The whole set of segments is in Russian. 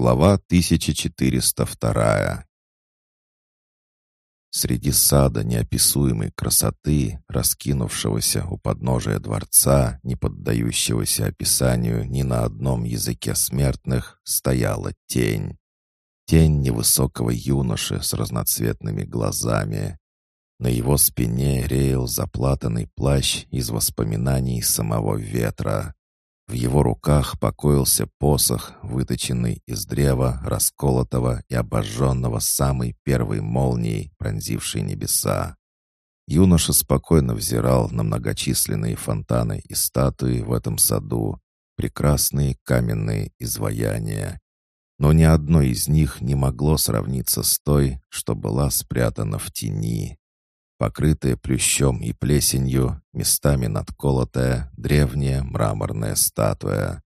Глава 1402 Среди сада неописуемой красоты, раскинувшегося у подножия дворца, не поддающегося описанию ни на одном языке смертных, стояла тень. Тень невысокого юноши с разноцветными глазами. На его спине реял заплатанный плащ из воспоминаний самого ветра. В его руках покоился посох, выточенный из древа, расколотого и обожженного самой первой молнией, пронзившей небеса. Юноша спокойно взирал на многочисленные фонтаны и статуи в этом саду, прекрасные каменные изваяния. Но ни одно из них не могло сравниться с той, что была спрятана в тени покрытая плющом и плесенью, местами надколотая, древняя мраморная статуя.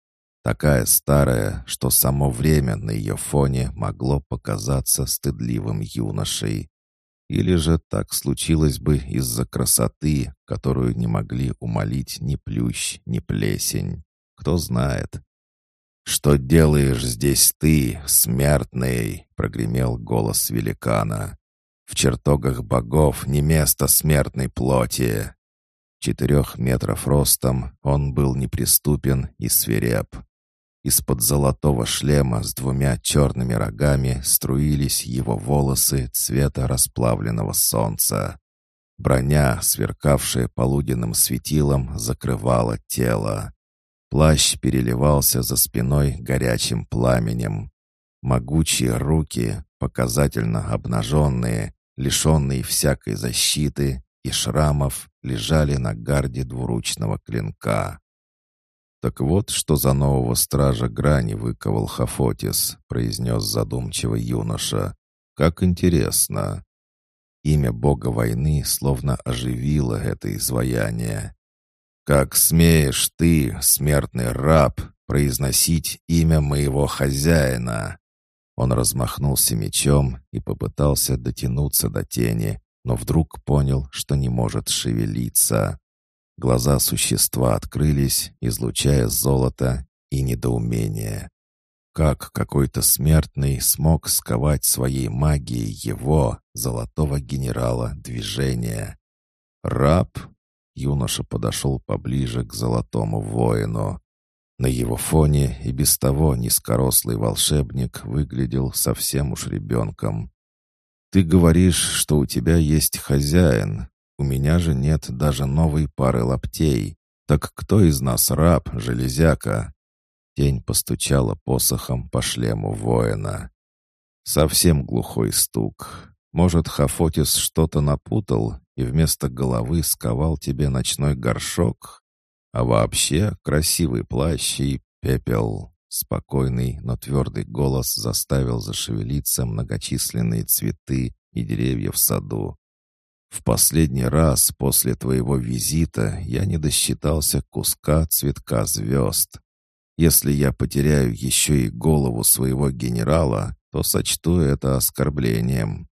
Такая старая, что само время на ее фоне могло показаться стыдливым юношей. Или же так случилось бы из-за красоты, которую не могли умолить ни плющ, ни плесень. Кто знает. «Что делаешь здесь ты, смертный?» — прогремел голос великана. В чертогах богов не место смертной плоти. Четырех метров ростом он был неприступен и свиреп. Из-под золотого шлема с двумя черными рогами струились его волосы цвета расплавленного солнца. Броня, сверкавшая полуденным светилом, закрывала тело. Плащ переливался за спиной горячим пламенем. Могучие руки, показательно обнаженные, лишенные всякой защиты и шрамов, лежали на гарде двуручного клинка. «Так вот, что за нового стража грани выковал Хафотис», — произнес задумчиво юноша. «Как интересно!» Имя бога войны словно оживило это изваяние. «Как смеешь ты, смертный раб, произносить имя моего хозяина?» Он размахнулся мечом и попытался дотянуться до тени, но вдруг понял, что не может шевелиться. Глаза существа открылись, излучая золото и недоумение. Как какой-то смертный смог сковать своей магией его, золотого генерала, движения? «Раб?» — юноша подошел поближе к золотому воину. На его фоне и без того низкорослый волшебник выглядел совсем уж ребенком. «Ты говоришь, что у тебя есть хозяин. У меня же нет даже новой пары лаптей. Так кто из нас раб, железяка?» Тень постучала посохом по шлему воина. Совсем глухой стук. Может, Хафотис что-то напутал и вместо головы сковал тебе ночной горшок? А вообще красивый плащ и пепел. Спокойный, но твердый голос заставил зашевелиться многочисленные цветы и деревья в саду. «В последний раз после твоего визита я не досчитался куска цветка звезд. Если я потеряю еще и голову своего генерала, то сочту это оскорблением».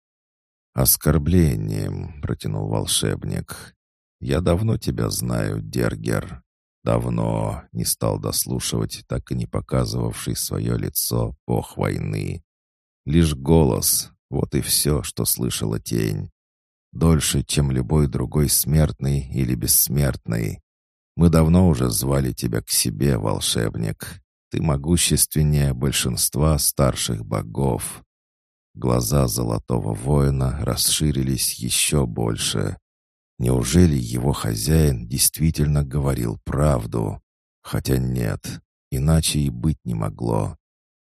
«Оскорблением», — протянул волшебник. «Я давно тебя знаю, Дергер. Давно не стал дослушивать, так и не показывавший свое лицо бог войны. Лишь голос, вот и все, что слышала тень. Дольше, чем любой другой смертный или бессмертный. Мы давно уже звали тебя к себе, волшебник. Ты могущественнее большинства старших богов. Глаза золотого воина расширились еще больше. Неужели его хозяин действительно говорил правду? Хотя нет, иначе и быть не могло.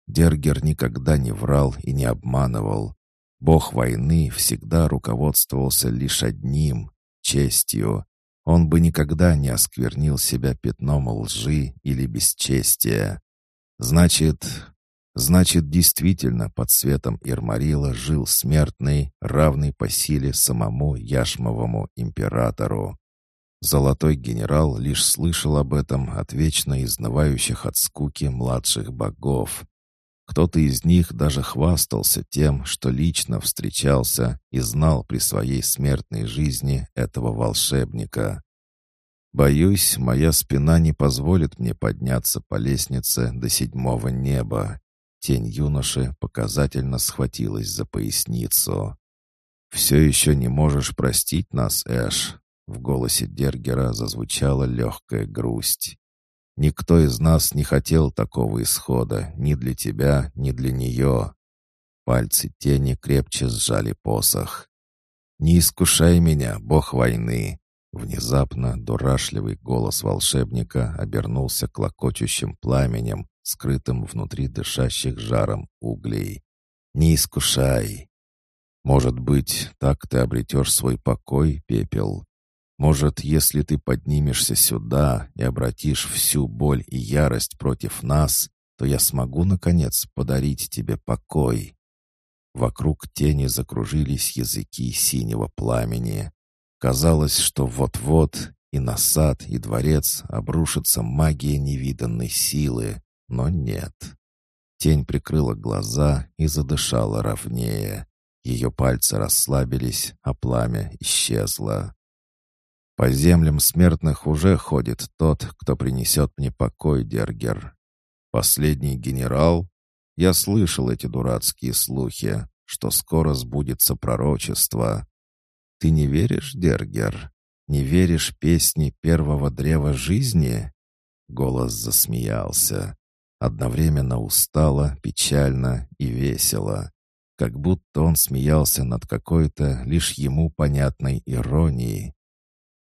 Дергер никогда не врал и не обманывал. Бог войны всегда руководствовался лишь одним — честью. Он бы никогда не осквернил себя пятном лжи или бесчестия. Значит, Значит, действительно под светом Ирмарила жил смертный, равный по силе самому Яшмовому императору. Золотой генерал лишь слышал об этом от вечно изнывающих от скуки младших богов. Кто-то из них даже хвастался тем, что лично встречался и знал при своей смертной жизни этого волшебника. «Боюсь, моя спина не позволит мне подняться по лестнице до седьмого неба», Тень юноши показательно схватилась за поясницу. «Все еще не можешь простить нас, Эш?» В голосе Дергера зазвучала легкая грусть. «Никто из нас не хотел такого исхода ни для тебя, ни для нее». Пальцы тени крепче сжали посох. «Не искушай меня, бог войны!» Внезапно дурашливый голос волшебника обернулся клокочущим пламенем, скрытым внутри дышащих жаром углей. «Не искушай!» «Может быть, так ты обретешь свой покой, пепел? Может, если ты поднимешься сюда и обратишь всю боль и ярость против нас, то я смогу, наконец, подарить тебе покой?» Вокруг тени закружились языки синего пламени. Казалось, что вот-вот и на сад, и дворец обрушится магия невиданной силы, но нет. Тень прикрыла глаза и задышала ровнее. Ее пальцы расслабились, а пламя исчезло. По землям смертных уже ходит тот, кто принесет мне покой, Дергер. Последний генерал? Я слышал эти дурацкие слухи, что скоро сбудется пророчество. Ты не веришь, Дергер? Не веришь песни первого древа жизни?» Голос засмеялся. Одновременно устало, печально и весело. Как будто он смеялся над какой-то лишь ему понятной иронией.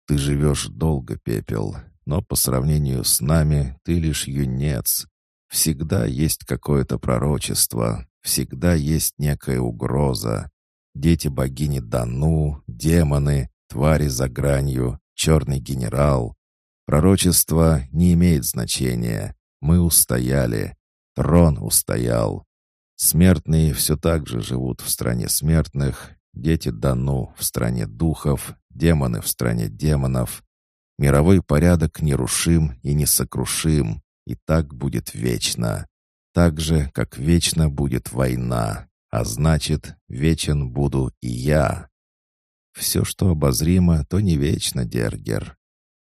«Ты живешь долго, Пепел, но по сравнению с нами ты лишь юнец. Всегда есть какое-то пророчество, всегда есть некая угроза. Дети богини Дану, демоны, твари за гранью, черный генерал. Пророчество не имеет значения. Мы устояли. Трон устоял. Смертные все так же живут в стране смертных, дети Дану в стране духов, демоны в стране демонов. Мировой порядок нерушим и несокрушим, и так будет вечно. Так же, как вечно будет война. А значит, вечен буду и я. Все, что обозримо, то не вечно, Дергер.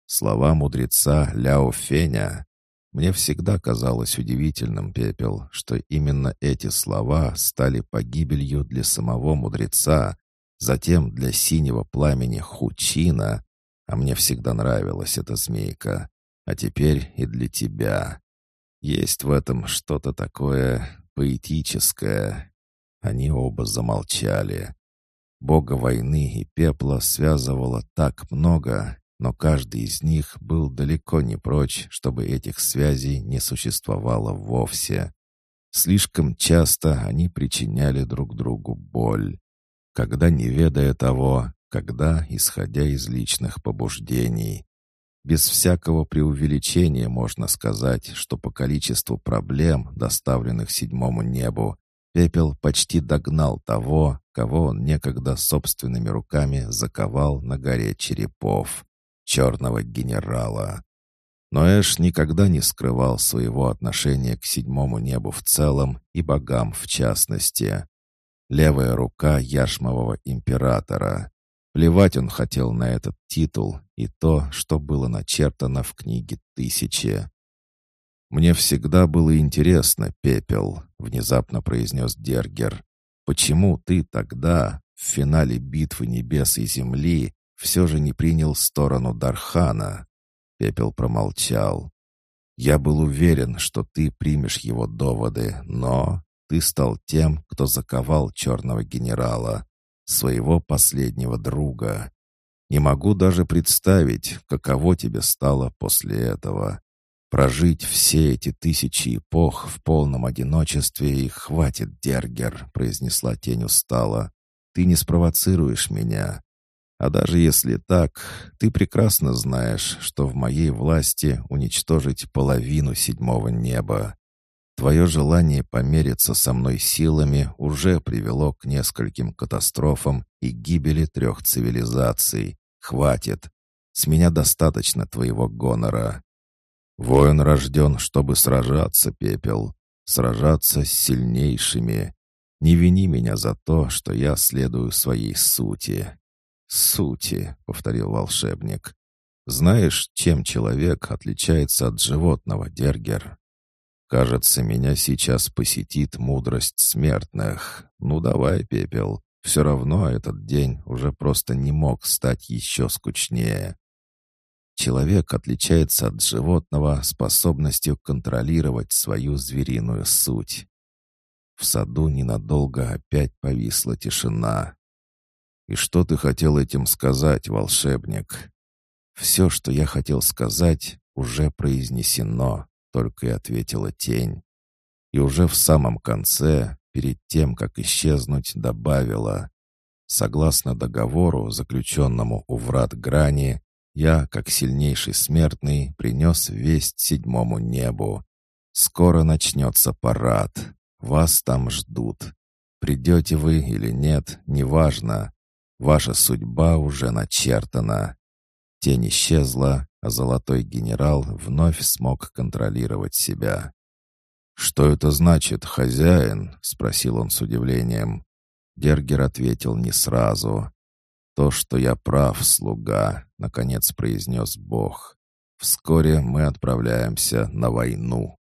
Слова мудреца Ляо Феня. Мне всегда казалось удивительным, Пепел, что именно эти слова стали погибелью для самого мудреца, затем для синего пламени Хучина, а мне всегда нравилась эта змейка, а теперь и для тебя. Есть в этом что-то такое поэтическое, они оба замолчали. Бога войны и пепла связывало так много, но каждый из них был далеко не прочь, чтобы этих связей не существовало вовсе. Слишком часто они причиняли друг другу боль. Когда не ведая того, когда исходя из личных побуждений. Без всякого преувеличения можно сказать, что по количеству проблем, доставленных седьмому небу, Пепел почти догнал того, кого он некогда собственными руками заковал на горе черепов, черного генерала. Но Эш никогда не скрывал своего отношения к седьмому небу в целом и богам в частности. Левая рука яшмового императора. Плевать он хотел на этот титул и то, что было начертано в книге «Тысячи». «Мне всегда было интересно, Пепел», — внезапно произнес Дергер. «Почему ты тогда, в финале битвы небес и земли, все же не принял сторону Дархана?» Пепел промолчал. «Я был уверен, что ты примешь его доводы, но ты стал тем, кто заковал черного генерала, своего последнего друга. Не могу даже представить, каково тебе стало после этого. Прожить все эти тысячи эпох в полном одиночестве и хватит, Дергер, произнесла тень устало. Ты не спровоцируешь меня. А даже если так, ты прекрасно знаешь, что в моей власти уничтожить половину седьмого неба. Твое желание помериться со мной силами уже привело к нескольким катастрофам и гибели трех цивилизаций. Хватит. С меня достаточно твоего гонора. Воин рожден, чтобы сражаться, пепел, сражаться с сильнейшими. Не вини меня за то, что я следую своей сути. «Сути», — повторил волшебник. «Знаешь, чем человек отличается от животного, Дергер?» Кажется, меня сейчас посетит мудрость смертных. Ну давай, пепел. Все равно этот день уже просто не мог стать еще скучнее. Человек отличается от животного способностью контролировать свою звериную суть. В саду ненадолго опять повисла тишина. «И что ты хотел этим сказать, волшебник?» «Все, что я хотел сказать, уже произнесено», — только и ответила тень. И уже в самом конце, перед тем, как исчезнуть, добавила. Согласно договору, заключенному у врат грани, я, как сильнейший смертный, принес весть седьмому небу. Скоро начнется парад. Вас там ждут. Придете вы или нет, неважно. Ваша судьба уже начертана. Тень исчезла, а золотой генерал вновь смог контролировать себя. «Что это значит, хозяин?» — спросил он с удивлением. Гергер ответил не сразу. «То, что я прав, слуга», — наконец произнес Бог. «Вскоре мы отправляемся на войну».